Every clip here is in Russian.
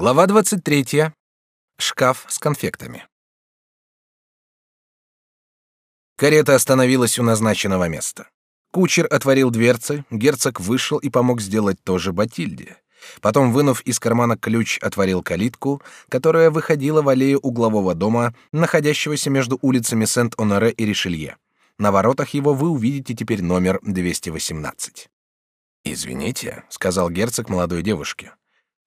Глава 23. Шкаф с конфектами. Карета остановилась у назначенного места. Кучер отворил дверцы, герцог вышел и помог сделать то же Батильде. Потом, вынув из кармана ключ, отворил калитку, которая выходила в аллею углового дома, находящегося между улицами Сент-Оноре и Ришелье. На воротах его вы увидите теперь номер 218. «Извините», — сказал герцог молодой девушке,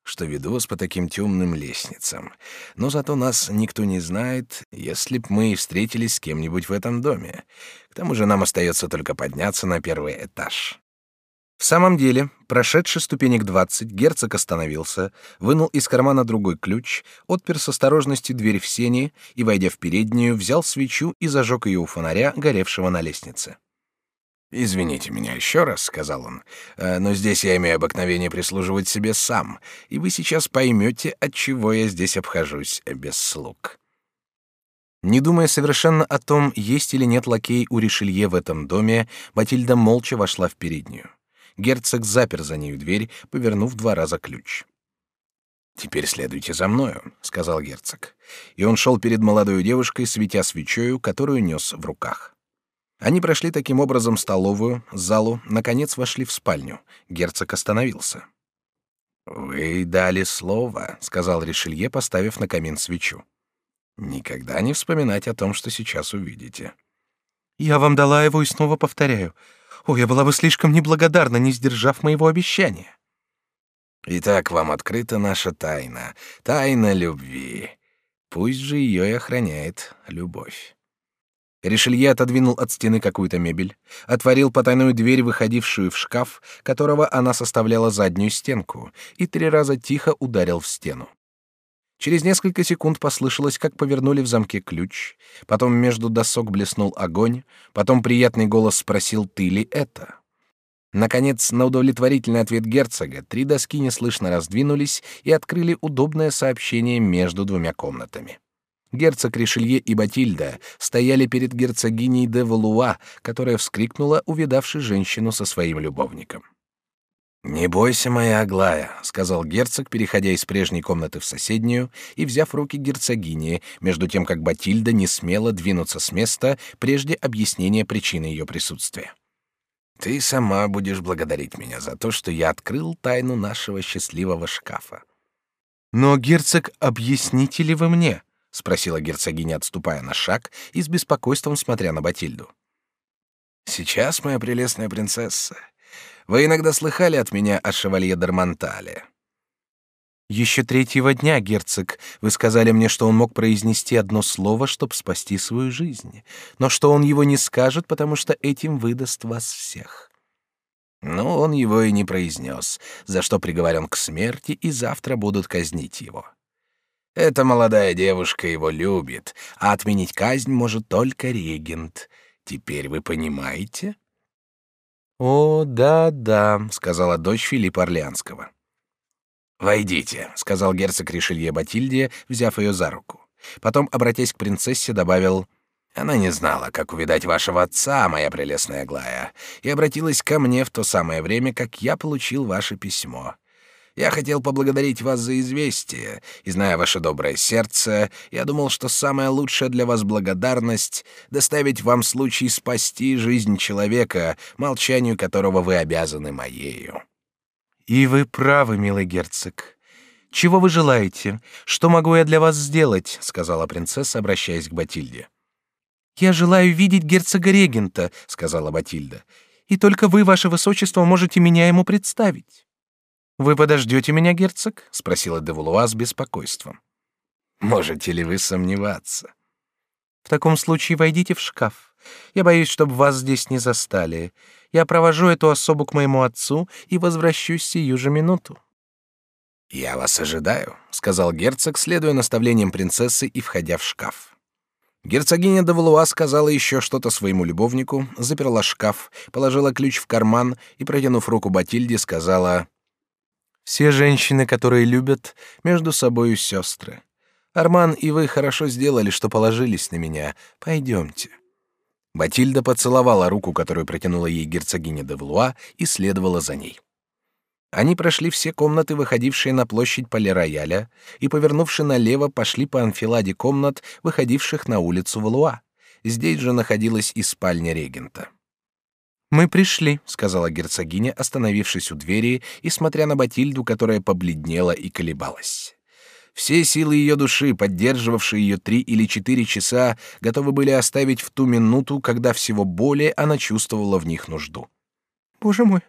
«что веду вас по таким темным лестницам. Но зато нас никто не знает, если б мы встретились с кем-нибудь в этом доме. К тому же нам остается только подняться на первый этаж». В самом деле, прошедший ступенек двадцать, герцог остановился, вынул из кармана другой ключ, отпер с осторожностью дверь в сени и, войдя в переднюю, взял свечу и зажег ее у фонаря, горевшего на лестнице. «Извините меня еще раз», — сказал он, «э, «но здесь я имею обыкновение прислуживать себе сам, и вы сейчас поймете, от чего я здесь обхожусь без слуг». Не думая совершенно о том, есть или нет лакей у Ришелье в этом доме, Батильда молча вошла в переднюю. Герцог запер за нею дверь, повернув два раза ключ. «Теперь следуйте за мною», — сказал герцог. И он шел перед молодой девушкой, светя свечою, которую нес в руках. Они прошли таким образом столовую, залу, наконец вошли в спальню. Герцог остановился. «Вы дали слово», — сказал Ришелье, поставив на камин свечу. «Никогда не вспоминать о том, что сейчас увидите». «Я вам дала его и снова повторяю. О, я была бы слишком неблагодарна, не сдержав моего обещания. Итак, вам открыта наша тайна, тайна любви. Пусть же ее и охраняет любовь. Ришелье отодвинул от стены какую-то мебель, отворил потайную дверь, выходившую в шкаф, которого она составляла заднюю стенку, и три раза тихо ударил в стену. Через несколько секунд послышалось, как повернули в замке ключ, потом между досок блеснул огонь, потом приятный голос спросил «Ты ли это?». Наконец, на удовлетворительный ответ герцога, три доски неслышно раздвинулись и открыли удобное сообщение между двумя комнатами. Герцог Ришелье и Батильда стояли перед герцогиней де Валуа, которая вскрикнула, увидавши женщину со своим любовником. «Не бойся, моя Аглая», — сказал герцог, переходя из прежней комнаты в соседнюю и взяв руки герцогини, между тем как Батильда не смела двинуться с места прежде объяснения причины ее присутствия. «Ты сама будешь благодарить меня за то, что я открыл тайну нашего счастливого шкафа». «Но, герцог, объясните ли вы мне?» — спросила герцогиня, отступая на шаг и с беспокойством смотря на Батильду. «Сейчас, моя прелестная принцесса, вы иногда слыхали от меня о шевалье Дармонтале?» Еще третьего дня, герцог, вы сказали мне, что он мог произнести одно слово, чтобы спасти свою жизнь, но что он его не скажет, потому что этим выдаст вас всех. Ну, он его и не произнес, за что приговорен к смерти, и завтра будут казнить его. Эта молодая девушка его любит, а отменить казнь может только регент. Теперь вы понимаете? «О, да-да», — сказала дочь Филиппа Орлеанского. «Войдите», — сказал герцог Ришелье Батильде, взяв ее за руку. Потом, обратясь к принцессе, добавил, «Она не знала, как увидать вашего отца, моя прелестная Глая, и обратилась ко мне в то самое время, как я получил ваше письмо. Я хотел поблагодарить вас за известие, и, зная ваше доброе сердце, я думал, что самая лучшая для вас благодарность — доставить вам случай спасти жизнь человека, молчанию которого вы обязаны моею». «И вы правы, милый герцог. Чего вы желаете? Что могу я для вас сделать?» — сказала принцесса, обращаясь к Батильде. «Я желаю видеть герцога-регента», — сказала Батильда. «И только вы, ваше высочество, можете меня ему представить». Вы подождете меня, герцог? спросила Девулуа с беспокойством. Можете ли вы сомневаться? В таком случае войдите в шкаф. Я боюсь, чтобы вас здесь не застали. Я провожу эту особу к моему отцу и возвращусь сию же минуту. Я вас ожидаю, сказал герцог, следуя наставлениям принцессы и входя в шкаф. Герцогиня де Валуа сказала еще что-то своему любовнику, заперла шкаф, положила ключ в карман и, протянув руку Батильде, сказала: все женщины, которые любят, между собою сестры. Арман и вы хорошо сделали, что положились на меня. Пойдемте». Батильда поцеловала руку, которую протянула ей герцогиня де Валуа, и следовала за ней. Они прошли все комнаты, выходившие на площадь Полирояля, и, повернувши налево, пошли по анфиладе комнат, выходивших на улицу Валуа. Здесь же находилась и спальня регента. «Мы пришли», — сказала герцогиня, остановившись у двери и смотря на Батильду, которая побледнела и колебалась. Все силы ее души, поддерживавшие ее три или четыре часа, готовы были оставить в ту минуту, когда всего более она чувствовала в них нужду. «Боже мой!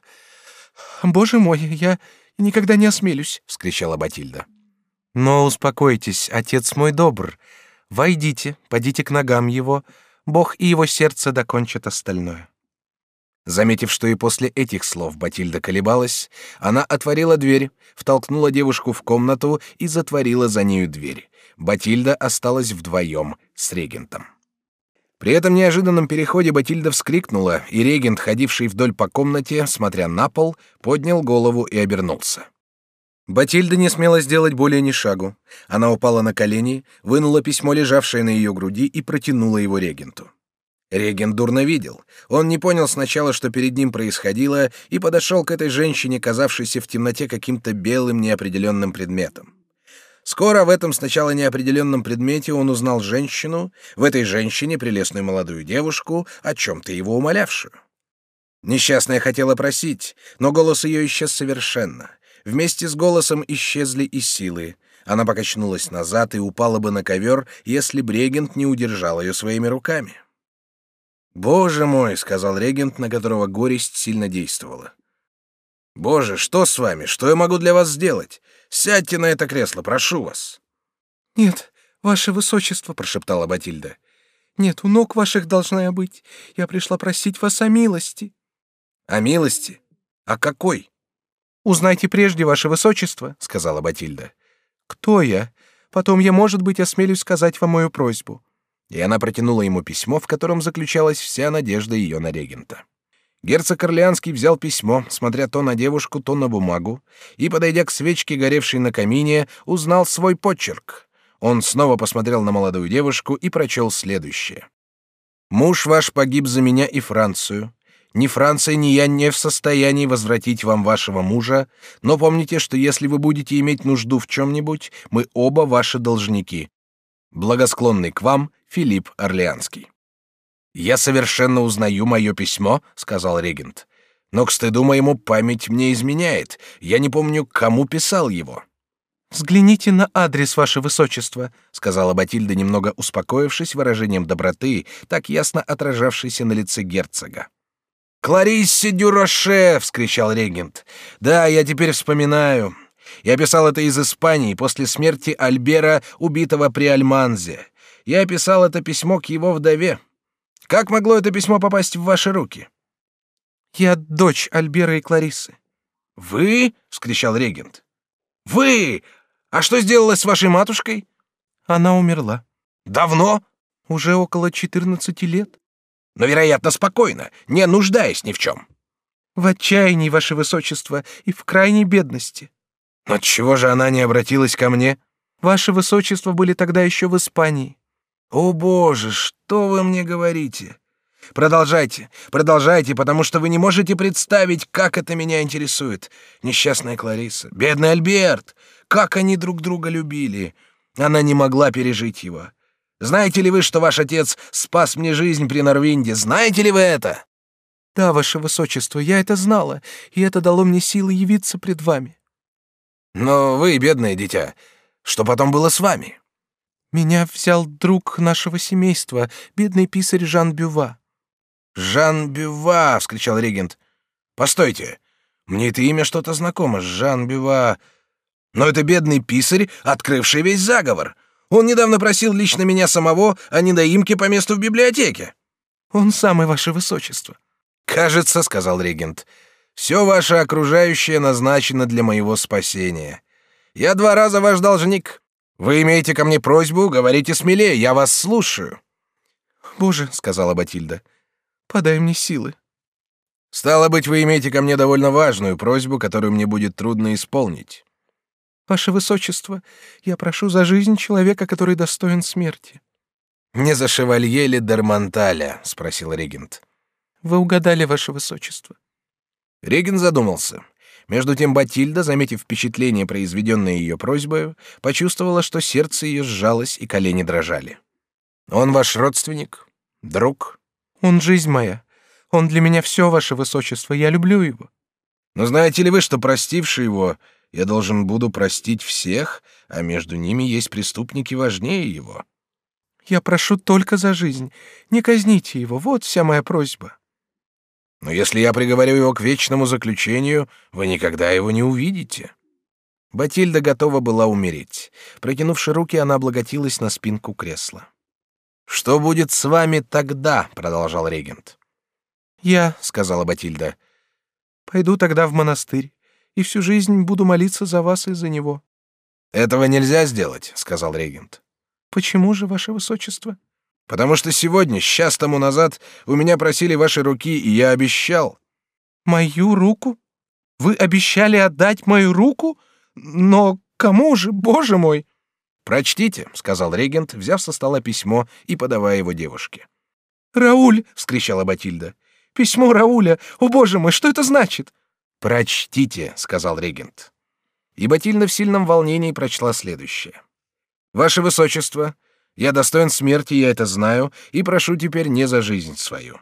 Боже мой! Я никогда не осмелюсь!» — вскричала Батильда. «Но успокойтесь, отец мой добр. Войдите, подите к ногам его. Бог и его сердце докончат остальное». Заметив, что и после этих слов Батильда колебалась, она отворила дверь, втолкнула девушку в комнату и затворила за нею дверь. Батильда осталась вдвоем с регентом. При этом неожиданном переходе Батильда вскрикнула, и регент, ходивший вдоль по комнате, смотря на пол, поднял голову и обернулся. Батильда не смела сделать более ни шагу. Она упала на колени, вынула письмо, лежавшее на ее груди, и протянула его регенту. Регент дурно видел. Он не понял сначала, что перед ним происходило, и подошел к этой женщине, казавшейся в темноте каким-то белым неопределенным предметом. Скоро в этом сначала неопределенном предмете он узнал женщину, в этой женщине прелестную молодую девушку, о чем-то его умолявшую. Несчастная хотела просить, но голос ее исчез совершенно. Вместе с голосом исчезли и силы. Она покачнулась назад и упала бы на ковер, если Брегент не удержал ее своими руками. «Боже мой!» — сказал регент, на которого горесть сильно действовала. «Боже, что с вами? Что я могу для вас сделать? Сядьте на это кресло, прошу вас». «Нет, ваше высочество», — прошептала Батильда. «Нет, у ног ваших должна я быть. Я пришла просить вас о милости». «О милости? А какой?» «Узнайте прежде, ваше высочество», — сказала Батильда. «Кто я? Потом я, может быть, осмелюсь сказать вам мою просьбу и она протянула ему письмо, в котором заключалась вся надежда ее на регента. Герцог Орлеанский взял письмо, смотря то на девушку, то на бумагу, и, подойдя к свечке, горевшей на камине, узнал свой почерк. Он снова посмотрел на молодую девушку и прочел следующее. «Муж ваш погиб за меня и Францию. Ни Франция, ни я не в состоянии возвратить вам вашего мужа, но помните, что если вы будете иметь нужду в чем-нибудь, мы оба ваши должники. Благосклонный к вам Филипп Орлеанский. Я совершенно узнаю мое письмо, сказал регент. Но к стыду моему память мне изменяет. Я не помню, кому писал его. Взгляните на адрес, ваше высочество, сказала Батильда, немного успокоившись выражением доброты, так ясно отражавшейся на лице герцога. Клариссе Дюроше, вскричал регент. Да, я теперь вспоминаю. Я писал это из Испании после смерти Альбера, убитого при Альманзе я писал это письмо к его вдове. Как могло это письмо попасть в ваши руки? Я дочь Альбера и Кларисы. Вы? – вскричал регент. Вы? А что сделалось с вашей матушкой? Она умерла. Давно? Уже около четырнадцати лет. Но, вероятно, спокойно, не нуждаясь ни в чем. В отчаянии, ваше высочество, и в крайней бедности. Но чего же она не обратилась ко мне? Ваше высочество были тогда еще в Испании. О боже, что вы мне говорите? Продолжайте, продолжайте, потому что вы не можете представить, как это меня интересует. Несчастная Клариса, бедный Альберт, как они друг друга любили. Она не могла пережить его. Знаете ли вы, что ваш отец спас мне жизнь при Норвинде? Знаете ли вы это? Да, ваше высочество, я это знала, и это дало мне силы явиться пред вами. Но вы, бедное дитя, что потом было с вами? Меня взял друг нашего семейства, бедный писарь Жан Бюва. Жан Бюва, вскричал регент. Постойте, мне это имя что-то знакомо. Жан Бюва. Но это бедный писарь, открывший весь заговор. Он недавно просил лично меня самого о недоимке по месту в библиотеке. Он самый ваше высочество. Кажется, сказал регент, все ваше окружающее назначено для моего спасения. Я два раза ваш должник. Вы имеете ко мне просьбу, говорите смелее, я вас слушаю. Боже, сказала Батильда, подай мне силы. Стало быть, вы имеете ко мне довольно важную просьбу, которую мне будет трудно исполнить. Ваше высочество, я прошу за жизнь человека, который достоин смерти. Не за шевалье ли Дармонталя, спросил регент. Вы угадали, ваше высочество. Регент задумался. Между тем Батильда, заметив впечатление, произведенное ее просьбой, почувствовала, что сердце ее сжалось и колени дрожали. «Он ваш родственник? Друг?» «Он жизнь моя. Он для меня все, ваше высочество. Я люблю его». «Но знаете ли вы, что, простивший его, я должен буду простить всех, а между ними есть преступники важнее его?» «Я прошу только за жизнь. Не казните его. Вот вся моя просьба». Но если я приговорю его к вечному заключению, вы никогда его не увидите. Батильда готова была умереть. Протянувши руки, она облаготилась на спинку кресла. Что будет с вами тогда? продолжал регент. Я, сказала Батильда, пойду тогда в монастырь и всю жизнь буду молиться за вас и за него. Этого нельзя сделать, сказал регент. Почему же, ваше высочество? Потому что сегодня, час тому назад, у меня просили ваши руки, и я обещал. Мою руку? Вы обещали отдать мою руку? Но кому же, боже мой? Прочтите, сказал регент, взяв со стола письмо и подавая его девушке. Рауль, вскричала Батильда. Письмо Рауля. О боже мой, что это значит? Прочтите, сказал регент. И Батильда в сильном волнении прочла следующее: Ваше высочество, я достоин смерти, я это знаю, и прошу теперь не за жизнь свою.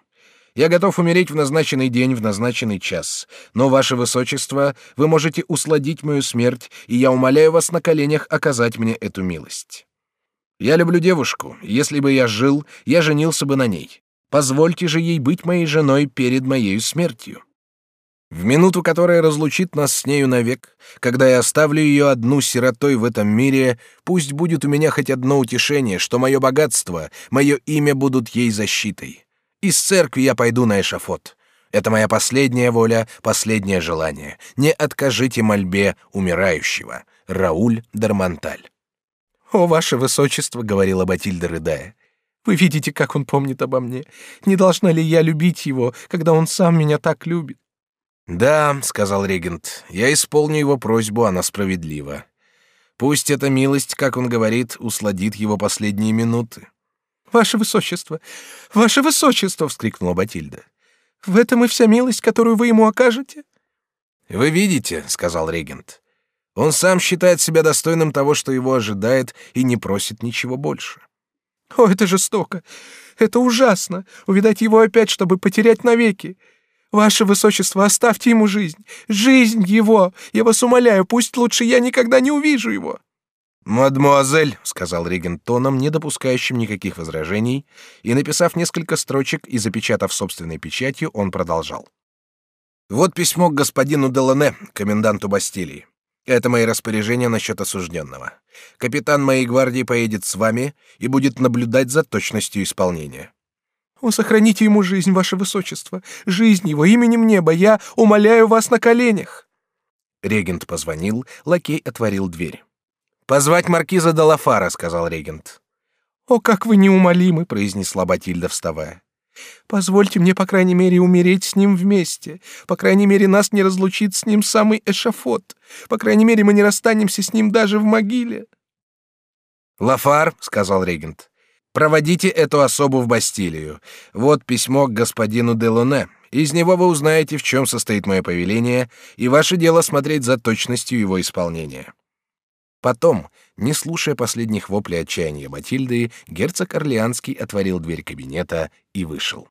Я готов умереть в назначенный день, в назначенный час. Но, ваше высочество, вы можете усладить мою смерть, и я умоляю вас на коленях оказать мне эту милость. Я люблю девушку, если бы я жил, я женился бы на ней. Позвольте же ей быть моей женой перед моей смертью. В минуту, которая разлучит нас с нею навек, когда я оставлю ее одну сиротой в этом мире, пусть будет у меня хоть одно утешение, что мое богатство, мое имя будут ей защитой. Из церкви я пойду на эшафот. Это моя последняя воля, последнее желание. Не откажите мольбе умирающего. Рауль Дармонталь. «О, ваше высочество», — говорила Батильда, рыдая, — «вы видите, как он помнит обо мне. Не должна ли я любить его, когда он сам меня так любит? Да, сказал регент, я исполню его просьбу, она справедлива. Пусть эта милость, как он говорит, усладит его последние минуты. Ваше высочество, ваше высочество, вскрикнула Батильда. В этом и вся милость, которую вы ему окажете? Вы видите, сказал регент. Он сам считает себя достойным того, что его ожидает, и не просит ничего больше. О, это жестоко, это ужасно, увидать его опять, чтобы потерять навеки. Ваше высочество, оставьте ему жизнь, жизнь его. Я вас умоляю, пусть лучше я никогда не увижу его. Мадмуазель, сказал регент тоном, не допускающим никаких возражений, и написав несколько строчек и запечатав собственной печатью, он продолжал: Вот письмо к господину Делане, коменданту Бастилии. Это мои распоряжения насчет осужденного. Капитан моей гвардии поедет с вами и будет наблюдать за точностью исполнения. О, сохраните ему жизнь, ваше высочество, жизнь его именем неба, я умоляю вас на коленях. Регент позвонил, лакей отворил дверь. Позвать маркиза де Лафара, сказал регент. О, как вы неумолимы, произнесла Батильда, вставая. Позвольте мне, по крайней мере, умереть с ним вместе. По крайней мере, нас не разлучит с ним самый эшафот. По крайней мере, мы не расстанемся с ним даже в могиле. Лафар, сказал регент, Проводите эту особу в Бастилию. Вот письмо к господину Делоне. Из него вы узнаете, в чем состоит мое повеление, и ваше дело смотреть за точностью его исполнения. Потом, не слушая последних воплей отчаяния Батильды, герцог Орлеанский отворил дверь кабинета и вышел.